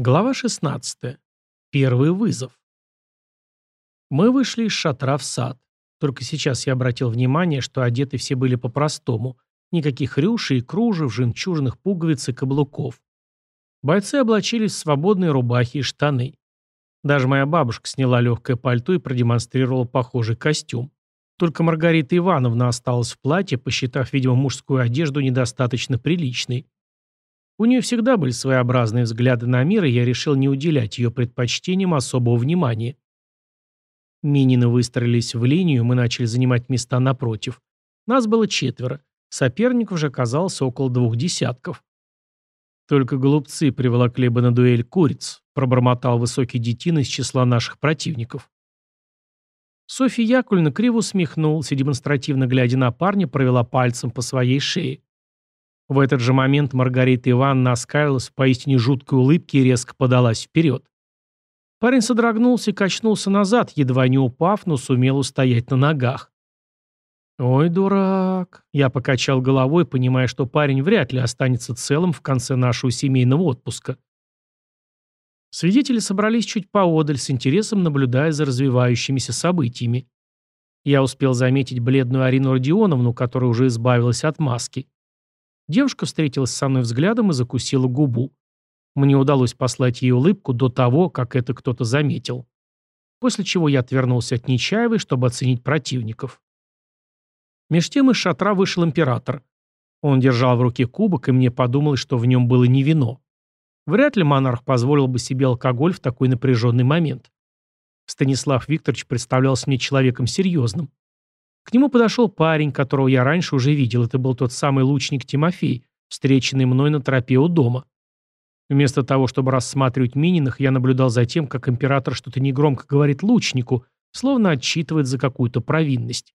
Глава 16. Первый вызов. Мы вышли из шатра в сад. Только сейчас я обратил внимание, что одеты все были по-простому. Никаких рюшей, кружев, жемчужных пуговиц и каблуков. Бойцы облачились в свободные рубахи и штаны. Даже моя бабушка сняла легкое пальто и продемонстрировала похожий костюм. Только Маргарита Ивановна осталась в платье, посчитав, видимо, мужскую одежду недостаточно приличной. У нее всегда были своеобразные взгляды на мир, и я решил не уделять ее предпочтениям особого внимания. Минины выстроились в линию, мы начали занимать места напротив. Нас было четверо. Соперников же оказалось около двух десятков. Только голубцы приволокли бы на дуэль куриц, пробормотал высокий детина из числа наших противников. Софья Яковлевна криво усмехнулась и, демонстративно глядя на парня, провела пальцем по своей шее. В этот же момент Маргарита Ивановна оскалилась в поистине жуткой улыбке и резко подалась вперед. Парень содрогнулся и качнулся назад, едва не упав, но сумел устоять на ногах. «Ой, дурак!» Я покачал головой, понимая, что парень вряд ли останется целым в конце нашего семейного отпуска. Свидетели собрались чуть поодаль, с интересом наблюдая за развивающимися событиями. Я успел заметить бледную Арину Родионовну, которая уже избавилась от маски. Девушка встретилась со мной взглядом и закусила губу. Мне удалось послать ей улыбку до того, как это кто-то заметил. После чего я отвернулся от Нечаевой, чтобы оценить противников. Меж тем из шатра вышел император. Он держал в руке кубок, и мне подумалось, что в нем было не вино. Вряд ли монарх позволил бы себе алкоголь в такой напряженный момент. Станислав Викторович представлялся мне человеком серьезным. К нему подошел парень, которого я раньше уже видел. Это был тот самый лучник Тимофей, встреченный мной на тропе у дома. Вместо того, чтобы рассматривать Мининых, я наблюдал за тем, как император что-то негромко говорит лучнику, словно отчитывает за какую-то провинность.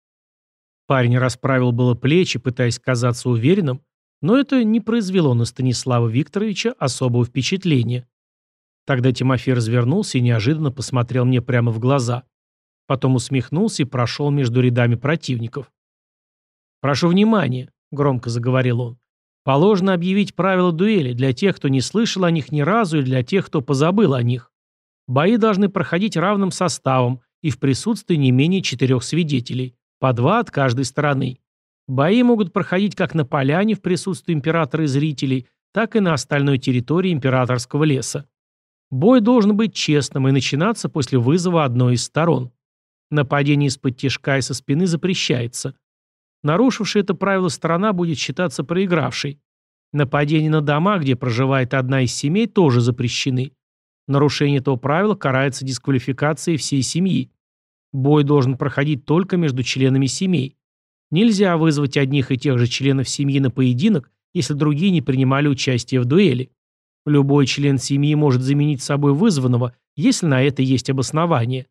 Парень расправил было плечи, пытаясь казаться уверенным, но это не произвело на Станислава Викторовича особого впечатления. Тогда Тимофей развернулся и неожиданно посмотрел мне прямо в глаза. Потом усмехнулся и прошел между рядами противников. «Прошу внимания», — громко заговорил он. «Положено объявить правила дуэли для тех, кто не слышал о них ни разу, и для тех, кто позабыл о них. Бои должны проходить равным составом и в присутствии не менее четырех свидетелей, по два от каждой стороны. Бои могут проходить как на поляне в присутствии императора и зрителей, так и на остальной территории императорского леса. Бой должен быть честным и начинаться после вызова одной из сторон. Нападение из-под тяжка и со спины запрещается. Нарушившая это правило сторона будет считаться проигравшей. Нападение на дома, где проживает одна из семей, тоже запрещены. Нарушение этого правила карается дисквалификацией всей семьи. Бой должен проходить только между членами семей. Нельзя вызвать одних и тех же членов семьи на поединок, если другие не принимали участие в дуэли. Любой член семьи может заменить собой вызванного, если на это есть обоснование.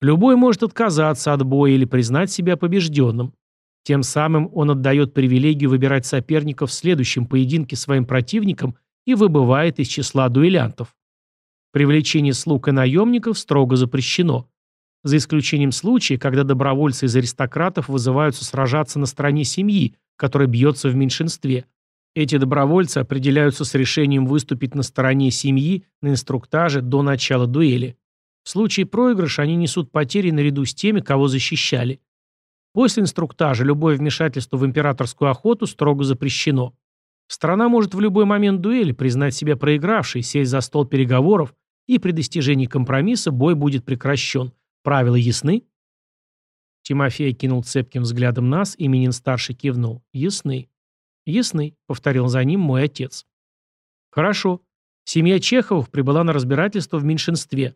Любой может отказаться от боя или признать себя побежденным. Тем самым он отдает привилегию выбирать соперников в следующем поединке своим противникам и выбывает из числа дуэлянтов. Привлечение слуг и наемников строго запрещено. За исключением случая, когда добровольцы из аристократов вызываются сражаться на стороне семьи, которая бьется в меньшинстве. Эти добровольцы определяются с решением выступить на стороне семьи на инструктаже до начала дуэли. В случае проигрыша они несут потери наряду с теми, кого защищали. После инструктажа любое вмешательство в императорскую охоту строго запрещено. Страна может в любой момент дуэли признать себя проигравшей, сесть за стол переговоров, и при достижении компромисса бой будет прекращен. Правила ясны? Тимофей кинул цепким взглядом нас, и Минин-старший кивнул. «Ясны». «Ясны», — повторил за ним мой отец. «Хорошо. Семья Чеховых прибыла на разбирательство в меньшинстве.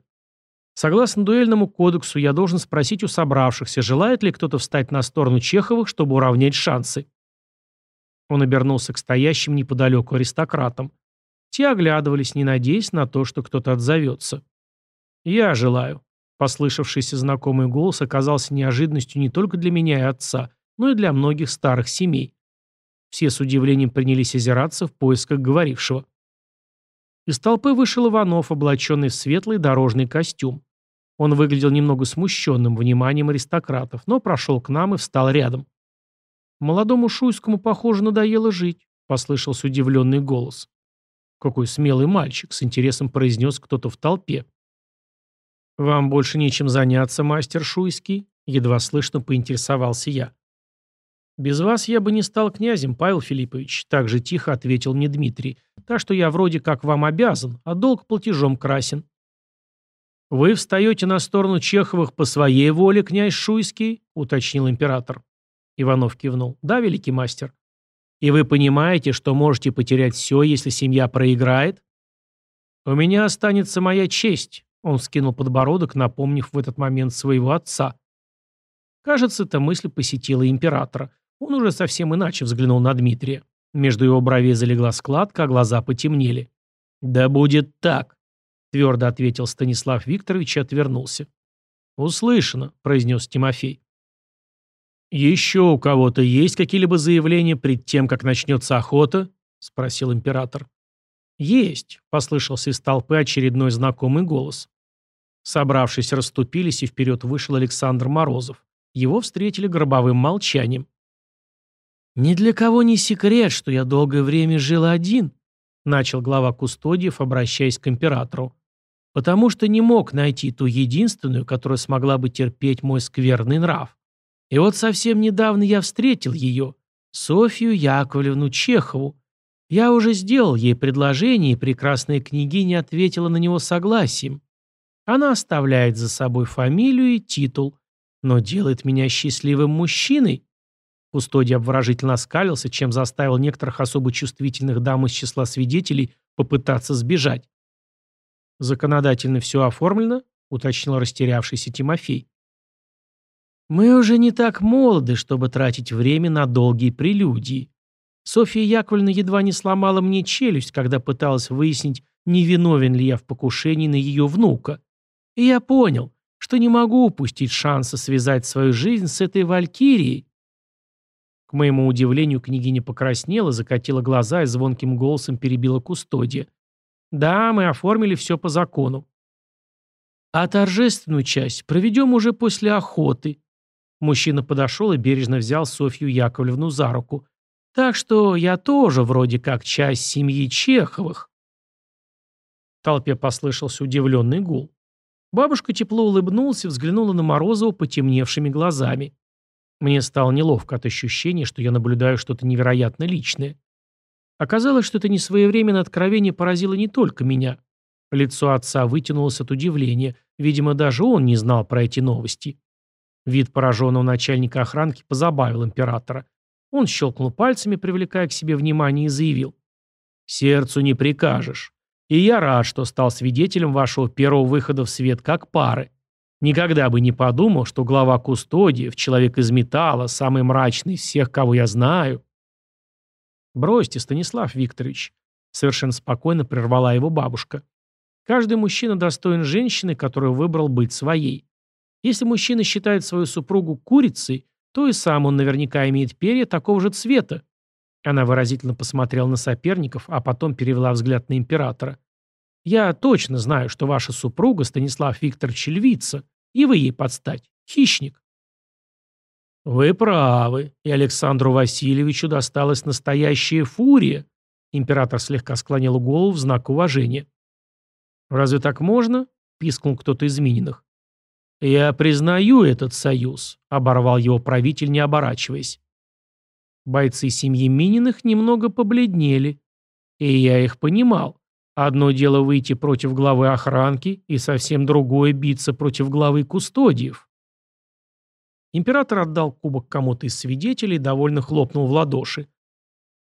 Согласно дуэльному кодексу, я должен спросить у собравшихся, желает ли кто-то встать на сторону Чеховых, чтобы уравнять шансы. Он обернулся к стоящим неподалеку аристократам. Те оглядывались, не надеясь на то, что кто-то отзовется. «Я желаю». Послышавшийся знакомый голос оказался неожиданностью не только для меня и отца, но и для многих старых семей. Все с удивлением принялись озираться в поисках говорившего. Из толпы вышел Иванов, облаченный в светлый дорожный костюм. Он выглядел немного смущенным вниманием аристократов, но прошел к нам и встал рядом. «Молодому Шуйскому, похоже, надоело жить», — послышался удивленный голос. Какой смелый мальчик, с интересом произнес кто-то в толпе. «Вам больше нечем заняться, мастер Шуйский?» Едва слышно поинтересовался я. «Без вас я бы не стал князем, Павел Филиппович», — так же тихо ответил мне Дмитрий. «Так что я вроде как вам обязан, а долг платежом красен». «Вы встаете на сторону Чеховых по своей воле, князь Шуйский?» — уточнил император. Иванов кивнул. «Да, великий мастер». «И вы понимаете, что можете потерять все, если семья проиграет?» «У меня останется моя честь», — он скинул подбородок, напомнив в этот момент своего отца. Кажется, эта мысль посетила императора. Он уже совсем иначе взглянул на Дмитрия. Между его бровей залегла складка, а глаза потемнели. «Да будет так», — твердо ответил Станислав Викторович и отвернулся. «Услышано», — произнес Тимофей. «Еще у кого-то есть какие-либо заявления пред тем, как начнется охота?» — спросил император. «Есть», — послышался из толпы очередной знакомый голос. Собравшись, расступились, и вперед вышел Александр Морозов. Его встретили гробовым молчанием. «Ни для кого не секрет, что я долгое время жил один», начал глава Кустодиев, обращаясь к императору. «Потому что не мог найти ту единственную, которая смогла бы терпеть мой скверный нрав. И вот совсем недавно я встретил ее, Софью Яковлевну Чехову. Я уже сделал ей предложение, и прекрасная княгиня ответила на него согласием. Она оставляет за собой фамилию и титул, но делает меня счастливым мужчиной. Кустодий обворожительно оскалился, чем заставил некоторых особо чувствительных дам из числа свидетелей попытаться сбежать. «Законодательно все оформлено?» — уточнил растерявшийся Тимофей. «Мы уже не так молоды, чтобы тратить время на долгие прелюдии. Софья Яковлевна едва не сломала мне челюсть, когда пыталась выяснить, не виновен ли я в покушении на ее внука. И я понял, что не могу упустить шанса связать свою жизнь с этой валькирией. К моему удивлению, княгиня покраснела, закатила глаза и звонким голосом перебила кустодия. «Да, мы оформили все по закону». «А торжественную часть проведем уже после охоты». Мужчина подошел и бережно взял Софью Яковлевну за руку. «Так что я тоже вроде как часть семьи Чеховых». В толпе послышался удивленный гул. Бабушка тепло улыбнулась и взглянула на Морозова потемневшими глазами. Мне стало неловко от ощущения, что я наблюдаю что-то невероятно личное. Оказалось, что это несвоевременное откровение поразило не только меня. Лицо отца вытянулось от удивления. Видимо, даже он не знал про эти новости. Вид пораженного начальника охранки позабавил императора. Он щелкнул пальцами, привлекая к себе внимание, и заявил. «Сердцу не прикажешь. И я рад, что стал свидетелем вашего первого выхода в свет как пары. Никогда бы не подумал, что глава кустодиев, человек из металла, самый мрачный из всех, кого я знаю. Бросьте, Станислав Викторович. Совершенно спокойно прервала его бабушка. Каждый мужчина достоин женщины, которую выбрал быть своей. Если мужчина считает свою супругу курицей, то и сам он наверняка имеет перья такого же цвета. Она выразительно посмотрела на соперников, а потом перевела взгляд на императора. «Я точно знаю, что ваша супруга Станислав Викторович львица, и вы ей подстать. Хищник». «Вы правы, и Александру Васильевичу досталась настоящая фурия», император слегка склонил голову в знак уважения. «Разве так можно?» — пискнул кто-то из Мининых. «Я признаю этот союз», — оборвал его правитель, не оборачиваясь. Бойцы семьи Мининых немного побледнели. И я их понимал. Одно дело выйти против главы охранки, и совсем другое биться против главы кустодиев. Император отдал кубок кому-то из свидетелей и довольно хлопнул в ладоши.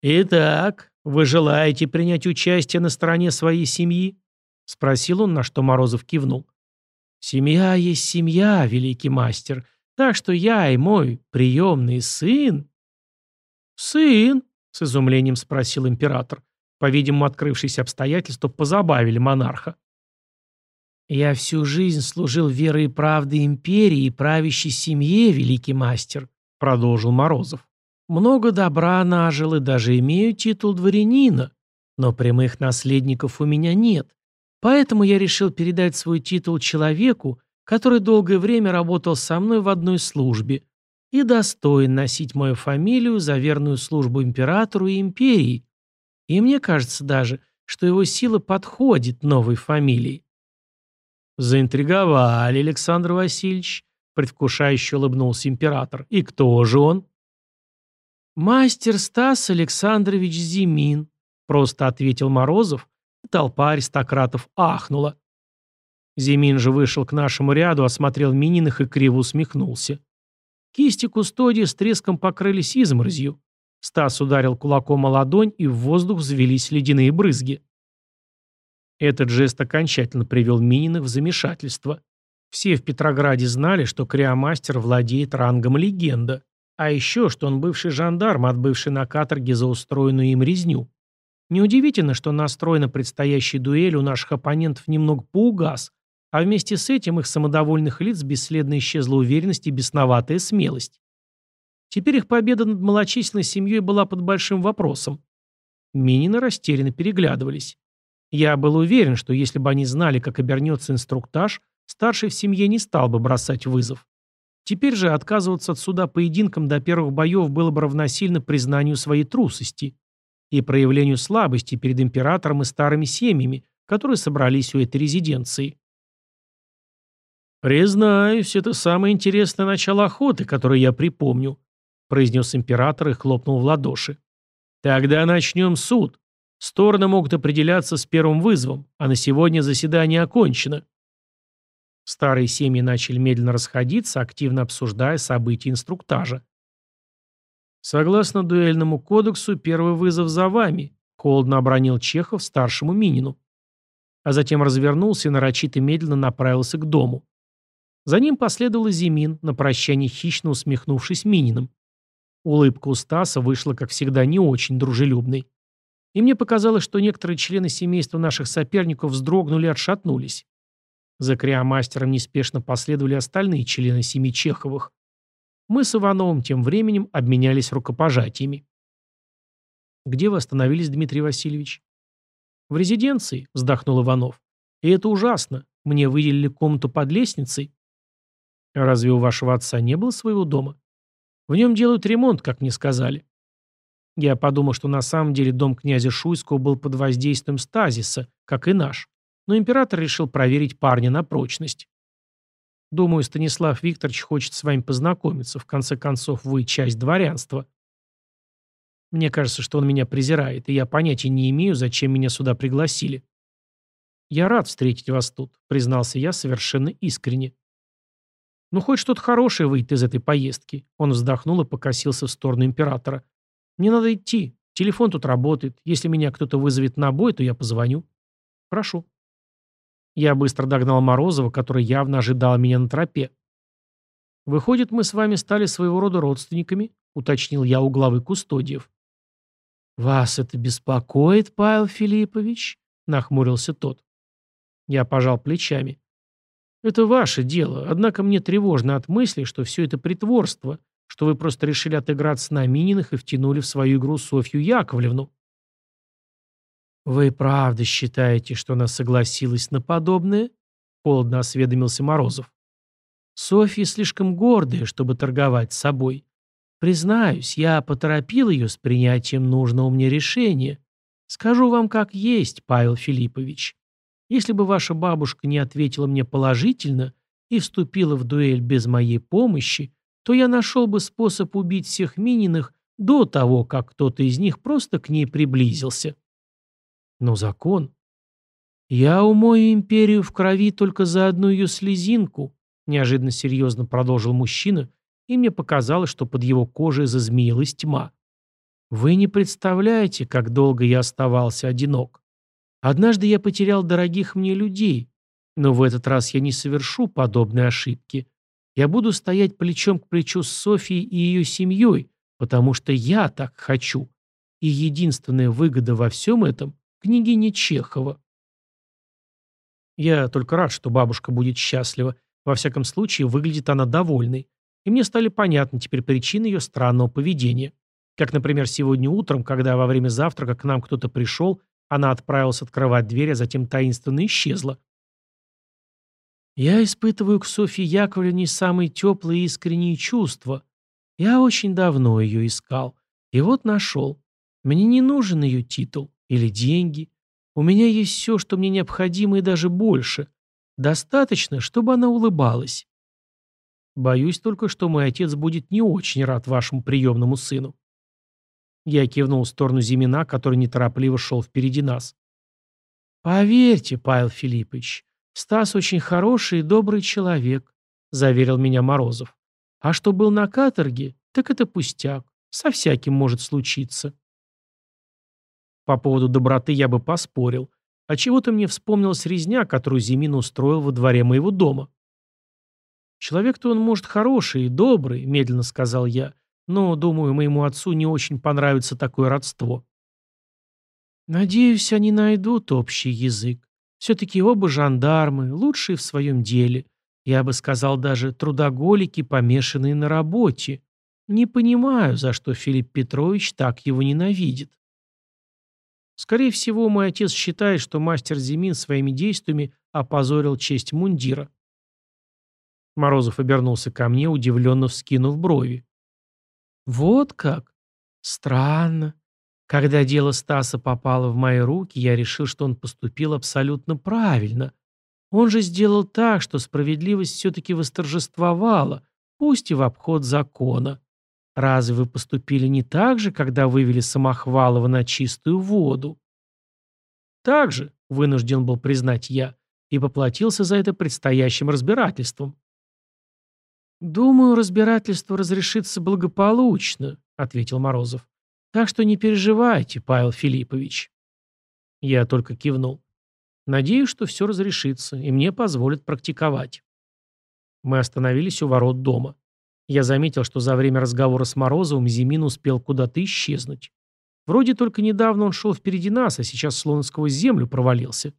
«Итак, вы желаете принять участие на стороне своей семьи?» — спросил он, на что Морозов кивнул. «Семья есть семья, великий мастер, так что я и мой приемный сын...» «Сын?» — с изумлением спросил император. По-видимому, открывшиеся обстоятельства позабавили монарха. «Я всю жизнь служил верой и правдой империи и правящей семье, великий мастер», — продолжил Морозов. «Много добра нажил и даже имею титул дворянина, но прямых наследников у меня нет. Поэтому я решил передать свой титул человеку, который долгое время работал со мной в одной службе, и достоин носить мою фамилию за верную службу императору и империи. И мне кажется даже, что его сила подходит новой фамилии. Заинтриговали, Александр Васильевич, предвкушающе улыбнулся император. И кто же он? Мастер Стас Александрович Зимин, просто ответил Морозов, и толпа аристократов ахнула. Зимин же вышел к нашему ряду, осмотрел Мининых и криво усмехнулся. Кисти кустодии с треском покрылись изморозью. Стас ударил кулаком о ладонь, и в воздух взвелись ледяные брызги. Этот жест окончательно привел Мининых в замешательство. Все в Петрограде знали, что Криомастер владеет рангом легенда, а еще, что он бывший жандарм, отбывший на каторге за устроенную им резню. Неудивительно, что настрой на предстоящей дуэль у наших оппонентов немного поугас, а вместе с этим их самодовольных лиц бесследно исчезла уверенность и бесноватая смелость. Теперь их победа над малочисленной семьей была под большим вопросом. Минины растерянно переглядывались. Я был уверен, что если бы они знали, как обернется инструктаж, старший в семье не стал бы бросать вызов. Теперь же отказываться от суда поединком до первых боев было бы равносильно признанию своей трусости и проявлению слабости перед императором и старыми семьями, которые собрались у этой резиденции. «Признаюсь, это самое интересное начало охоты, которое я припомню», произнес император и хлопнул в ладоши. «Тогда начнем суд. Стороны могут определяться с первым вызовом, а на сегодня заседание окончено». Старые семьи начали медленно расходиться, активно обсуждая события инструктажа. «Согласно дуэльному кодексу, первый вызов за вами», — холодно обронил Чехов старшему Минину. А затем развернулся и нарочито медленно направился к дому. За ним последовал Зимин, на прощание хищно усмехнувшись Мининым. Улыбка у Стаса вышла, как всегда, не очень дружелюбной. И мне показалось, что некоторые члены семейства наших соперников вздрогнули и отшатнулись. За криомастером неспешно последовали остальные члены семьи Чеховых. Мы с Ивановым тем временем обменялись рукопожатиями. «Где вы остановились, Дмитрий Васильевич?» «В резиденции», — вздохнул Иванов. «И это ужасно. Мне выделили комнату под лестницей». «Разве у вашего отца не было своего дома?» В нем делают ремонт, как мне сказали. Я подумал, что на самом деле дом князя Шуйского был под воздействием стазиса, как и наш. Но император решил проверить парня на прочность. Думаю, Станислав Викторович хочет с вами познакомиться. В конце концов, вы часть дворянства. Мне кажется, что он меня презирает, и я понятия не имею, зачем меня сюда пригласили. Я рад встретить вас тут, признался я совершенно искренне. Ну, хоть что-то хорошее выйдет из этой поездки. Он вздохнул и покосился в сторону императора. Мне надо идти. Телефон тут работает. Если меня кто-то вызовет на бой, то я позвоню. Прошу. Я быстро догнал Морозова, который явно ожидал меня на тропе. «Выходит, мы с вами стали своего рода родственниками?» — уточнил я у главы кустодиев. «Вас это беспокоит, Павел Филиппович?» — нахмурился тот. Я пожал плечами. Это ваше дело, однако мне тревожно от мысли, что все это притворство, что вы просто решили отыграться на Мининых и втянули в свою игру Софью Яковлевну. «Вы правда считаете, что она согласилась на подобное?» — холодно осведомился Морозов. «Софья слишком гордая, чтобы торговать собой. Признаюсь, я поторопил ее с принятием нужного мне решения. Скажу вам как есть, Павел Филиппович. Если бы ваша бабушка не ответила мне положительно и вступила в дуэль без моей помощи, то я нашел бы способ убить всех Мининых до того, как кто-то из них просто к ней приблизился. Но закон... Я умою империю в крови только за одну ее слезинку, неожиданно серьезно продолжил мужчина, и мне показалось, что под его кожей зазмеилась тьма. Вы не представляете, как долго я оставался одинок. Однажды я потерял дорогих мне людей, но в этот раз я не совершу подобной ошибки. Я буду стоять плечом к плечу с Софией и ее семьей, потому что я так хочу. И единственная выгода во всем этом – княгиня Чехова. Я только рад, что бабушка будет счастлива. Во всяком случае, выглядит она довольной. И мне стали понятны теперь причины ее странного поведения. Как, например, сегодня утром, когда во время завтрака к нам кто-то пришел она отправилась открывать дверь, а затем таинственно исчезла. Я испытываю к Софье Яковлевне самые теплые и искренние чувства. Я очень давно ее искал. И вот нашел. Мне не нужен ее титул или деньги. У меня есть все, что мне необходимо и даже больше. Достаточно, чтобы она улыбалась. Боюсь только, что мой отец будет не очень рад вашему приемному сыну. Я кивнул в сторону Зимина, который неторопливо шел впереди нас. «Поверьте, Павел Филиппович, Стас очень хороший и добрый человек», — заверил меня Морозов. «А что был на каторге, так это пустяк. Со всяким может случиться». По поводу доброты я бы поспорил. А чего-то мне вспомнилась резня, которую Зимин устроил во дворе моего дома. «Человек-то он, может, хороший и добрый», — медленно сказал я, «но, думаю, моему отцу не очень понравится такое родство». «Надеюсь, они найдут общий язык. Все-таки оба жандармы, лучшие в своем деле. Я бы сказал, даже трудоголики, помешанные на работе. Не понимаю, за что Филипп Петрович так его ненавидит». Скорее всего, мой отец считает, что мастер Зимин своими действиями опозорил честь мундира. Морозов обернулся ко мне, удивленно вскинув брови. «Вот как? Странно. Когда дело Стаса попало в мои руки, я решил, что он поступил абсолютно правильно. Он же сделал так, что справедливость все-таки восторжествовала, пусть и в обход закона. Разве вы поступили не так же, когда вывели Самохвалова на чистую воду? Так же, вынужден был признать я, и поплатился за это предстоящим разбирательством. «Думаю, разбирательство разрешится благополучно», — ответил Морозов. «Так что не переживайте, Павел Филиппович». Я только кивнул. Надеюсь, что все разрешится, и мне позволят практиковать. Мы остановились у ворот дома. Я заметил, что за время разговора с Морозовым Зимин успел куда-то исчезнуть. Вроде только недавно он шел впереди нас, а сейчас словно сквозь землю провалился.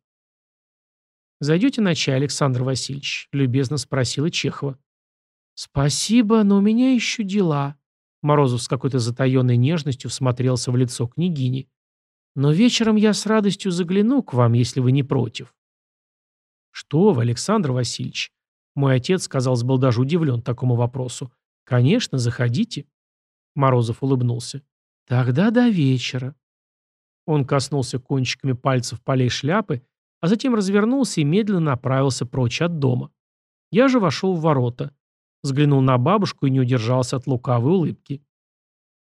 «Зайдете на чай, Александр Васильевич?» — любезно спросила Чехова. «Спасибо, но у меня еще дела». Морозов с какой-то затаенной нежностью всмотрелся в лицо княгини. «Но вечером я с радостью загляну к вам, если вы не против». «Что вы, Александр Васильевич?» Мой отец, казалось, был даже удивлен такому вопросу. «Конечно, заходите». Морозов улыбнулся. «Тогда до вечера». Он коснулся кончиками пальцев полей шляпы, а затем развернулся и медленно направился прочь от дома. Я же вошел в ворота. Взглянул на бабушку и не удержался от лукавой улыбки.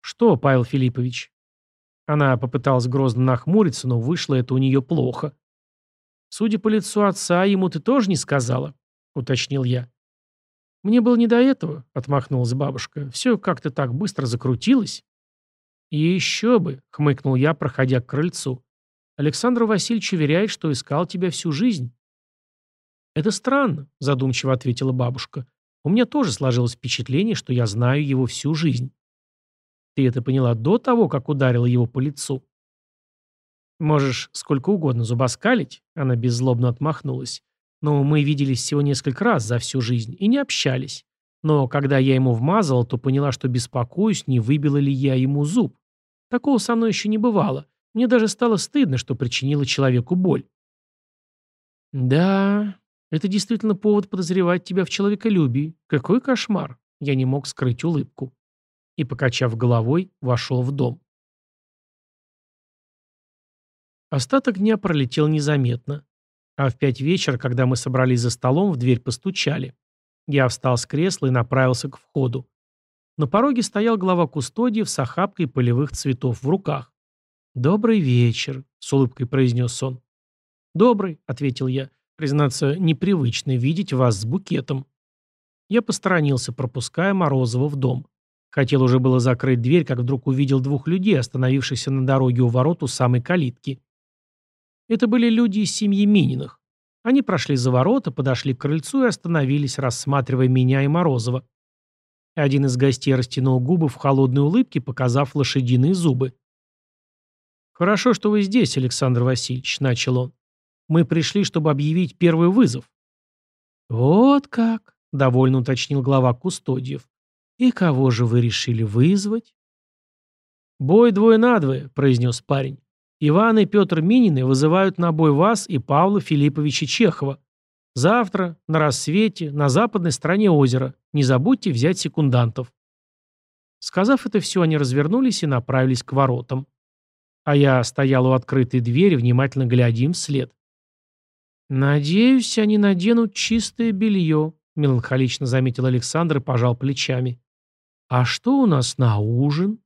«Что, Павел Филиппович?» Она попыталась грозно нахмуриться, но вышло это у нее плохо. «Судя по лицу отца, ему ты тоже не сказала?» — уточнил я. «Мне было не до этого», — отмахнулась бабушка. «Все как-то так быстро закрутилось». «И еще бы», — хмыкнул я, проходя к крыльцу. «Александр Васильевич уверяет, что искал тебя всю жизнь». «Это странно», — задумчиво ответила бабушка. «У меня тоже сложилось впечатление, что я знаю его всю жизнь». «Ты это поняла до того, как ударила его по лицу?» «Можешь сколько угодно зубоскалить», — она беззлобно отмахнулась. Но мы виделись всего несколько раз за всю жизнь и не общались. Но когда я ему вмазал, то поняла, что беспокоюсь, не выбила ли я ему зуб. Такого со мной еще не бывало. Мне даже стало стыдно, что причинила человеку боль. Да, это действительно повод подозревать тебя в человеколюбии. Какой кошмар. Я не мог скрыть улыбку. И, покачав головой, вошел в дом. Остаток дня пролетел незаметно. А в пять вечера, когда мы собрались за столом, в дверь постучали. Я встал с кресла и направился к входу. На пороге стоял глава кустодиев с охапкой полевых цветов в руках. «Добрый вечер», — с улыбкой произнес он. «Добрый», — ответил я. «Признаться, непривычно видеть вас с букетом». Я посторонился, пропуская Морозова в дом. Хотел уже было закрыть дверь, как вдруг увидел двух людей, остановившихся на дороге у ворот у самой калитки. Это были люди из семьи Мининых. Они прошли за ворота, подошли к крыльцу и остановились, рассматривая меня и Морозова. Один из гостей растянул губы в холодной улыбке, показав лошадиные зубы. «Хорошо, что вы здесь, Александр Васильевич», — начал он. «Мы пришли, чтобы объявить первый вызов». «Вот как», — довольно уточнил глава Кустодиев. «И кого же вы решили вызвать?» «Бой двое на двое», — произнес парень. Иван и Петр Минины вызывают на бой вас и Павла Филипповича Чехова. Завтра, на рассвете, на западной стороне озера. Не забудьте взять секундантов». Сказав это все, они развернулись и направились к воротам. А я стоял у открытой двери, внимательно глядя им вслед. «Надеюсь, они наденут чистое белье», — меланхолично заметил Александр и пожал плечами. «А что у нас на ужин?»